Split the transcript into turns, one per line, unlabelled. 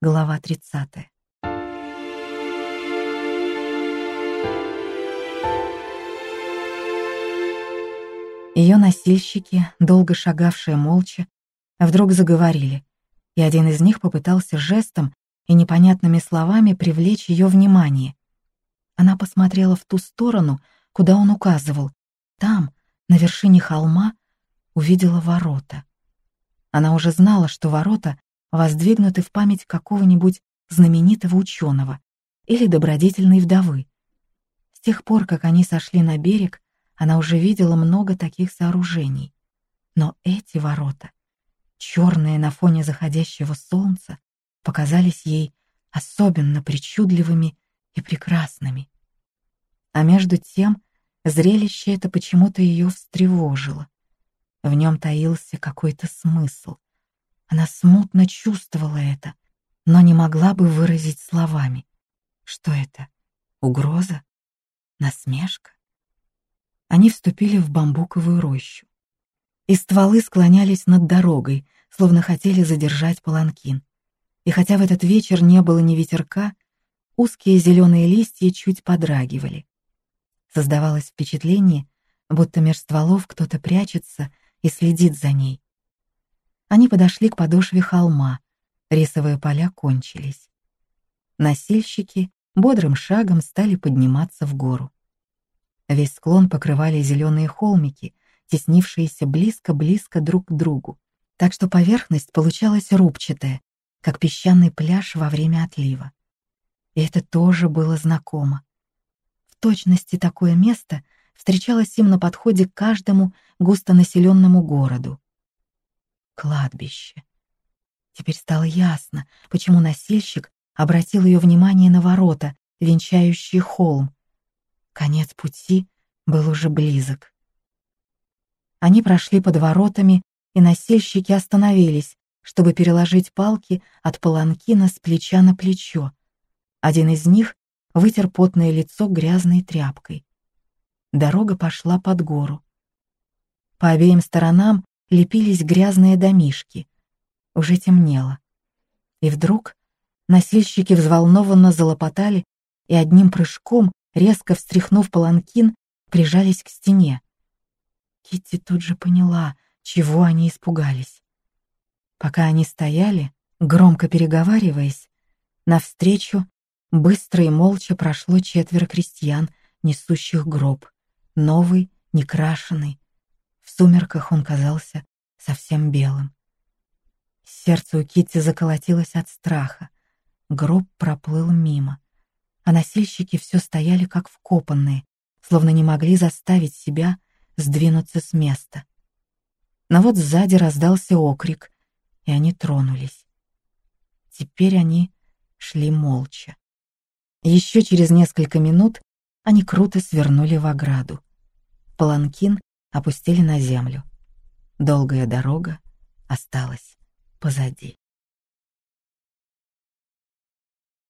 Глава 30. Ее носильщики, долго шагавшие молча, вдруг заговорили, и один из них попытался жестом и непонятными словами привлечь ее внимание. Она посмотрела в ту сторону, куда он указывал. Там, на вершине холма, увидела ворота. Она уже знала, что ворота воздвигнуты в память какого-нибудь знаменитого ученого или добродетельной вдовы. С тех пор, как они сошли на берег, она уже видела много таких сооружений. Но эти ворота, черные на фоне заходящего солнца, показались ей особенно причудливыми и прекрасными. А между тем зрелище это почему-то ее встревожило. В нем таился какой-то смысл — она смутно чувствовала это, но не могла бы выразить словами. Что это? Угроза? Насмешка? Они вступили в бамбуковую рощу. И стволы склонялись над дорогой, словно хотели задержать паланкин. И хотя в этот вечер не было ни ветерка, узкие зеленые листья чуть подрагивали. Создавалось впечатление, будто меж стволов кто-то прячется и следит за ней, они подошли к подошве холма. Рисовые поля кончились. Носильщики бодрым шагом стали подниматься в гору. Весь склон покрывали зеленые холмики, теснившиеся близко-близко друг к другу, так что поверхность получалась рубчатая, как песчаный пляж во время отлива. И это тоже было знакомо. В точности такое место встречалось им на подходе к каждому густонаселенному городу кладбище. Теперь стало ясно, почему носильщик обратил ее внимание на ворота, венчающие холм. Конец пути был уже близок. Они прошли под воротами, и носильщики остановились, чтобы переложить палки от паланкина с плеча на плечо. Один из них вытер потное лицо грязной тряпкой. Дорога пошла под гору. По обеим сторонам лепились грязные домишки. Уже темнело. И вдруг носильщики взволнованно залопотали и одним прыжком, резко встряхнув паланкин, прижались к стене. Китти тут же поняла, чего они испугались. Пока они стояли, громко переговариваясь, навстречу быстро и молча прошло четверо крестьян, несущих гроб, новый, некрашенный, сумерках он казался совсем белым. Сердце у Китти заколотилось от страха. Гроб проплыл мимо, а носильщики все стояли как вкопанные, словно не могли заставить себя сдвинуться с места. Но вот сзади раздался окрик, и они тронулись. Теперь они шли молча. Еще через несколько минут они круто свернули в ограду. Паланкин опустили на землю. Долгая дорога осталась позади.